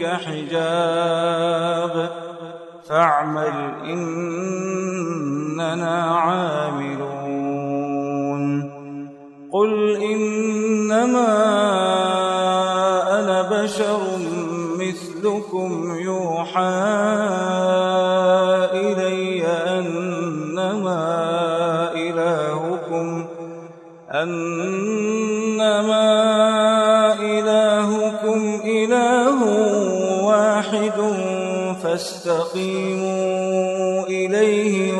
وبينك حجاب. فاعمل إننا عاملون. قل إنما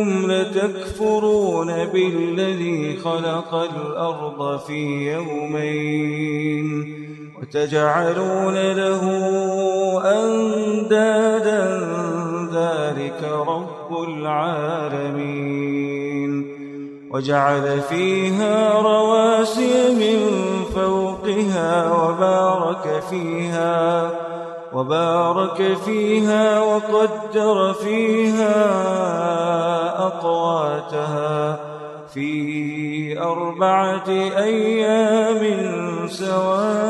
أئنكم لتكفرون بالذي خلق الأرض في يومين وتجعلون له أندادا ذلك رب العالمين وجعل فيها رواسي من فوقها وبارك فيها وبارك فيها وقدر فيها أقواتها في أربعة أيام سواء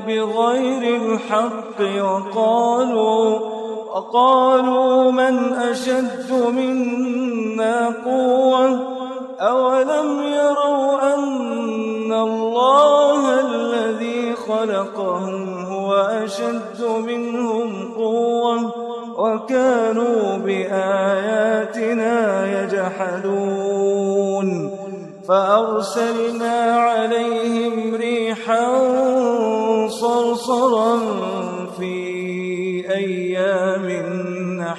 بغير الحق وقالوا وقالوا من أشد منا قوة أولم يروا أن الله الذي خلقهم هو أشد منهم قوة وكانوا بآياتنا يجحدون فأرسلنا عليهم ريحا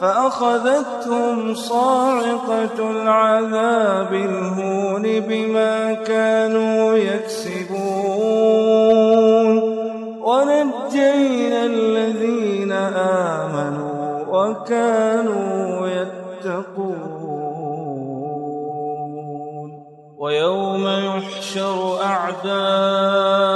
فأخذتهم صاعقة العذاب الهون بما كانوا يكسبون. ونجينا الذين آمنوا وكانوا يتقون. ويوم يحشر أعداء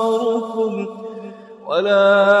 ولا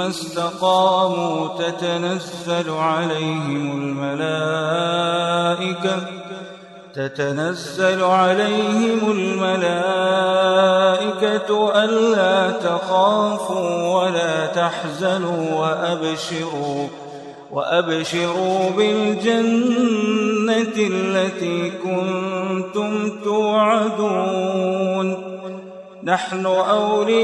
استقاموا تتنزل عليهم الملائكة تتنزل عليهم الملائكة ألا تخافوا ولا تحزنوا وأبشروا وأبشروا بالجنة التي كنتم توعدون. نحن أولياؤكم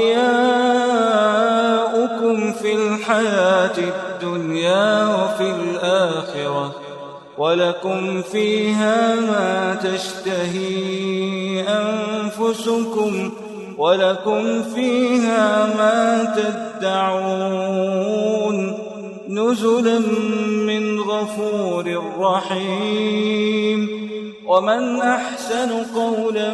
في الحياة الدنيا وفي الآخرة ولكم فيها ما تشتهي أنفسكم ولكم فيها ما تدعون. نزلا من غفور رحيم. ومن أحسن قولا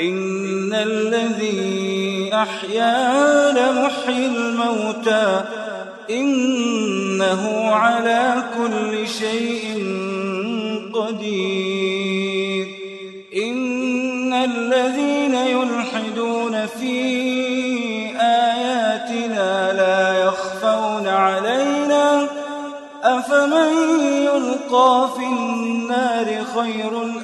إن الذي أحيا لمحيي الموتى إنه على كل شيء قدير. إن الذين يلحدون في آياتنا لا يخفون علينا. أفمن يلقى في النار خير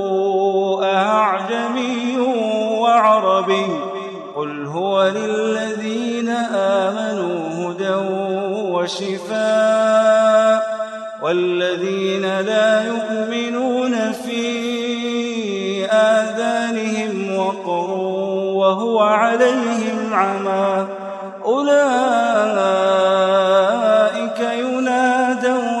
وللذين آمنوا هدى وشفاء والذين لا يؤمنون في آذانهم وقر وهو عليهم عمى أولئك ينادون